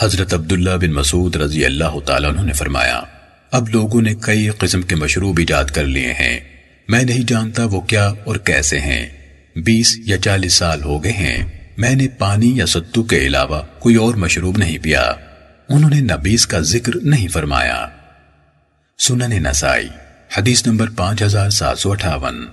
حضرت عبداللہ بن مسعود رضی اللہ تعالیٰ عنہ نے فرمایا، اب لوگوں نے کئی قسم کے مشروب ایجاد کر لیے ہیں۔ میں نہیں جانتا وہ کیا اور کیسے ہیں۔ بیس یا چالیس سال ہو گئے ہیں۔ میں نے پانی یا ستو کے علاوہ کوئی اور مشروب نہیں پیا۔ انہوں نے نبیس کا ذکر نہیں فرمایا۔ سنن نسائی، حدیث نمبر پانچ ہزار سات سو اٹھاون۔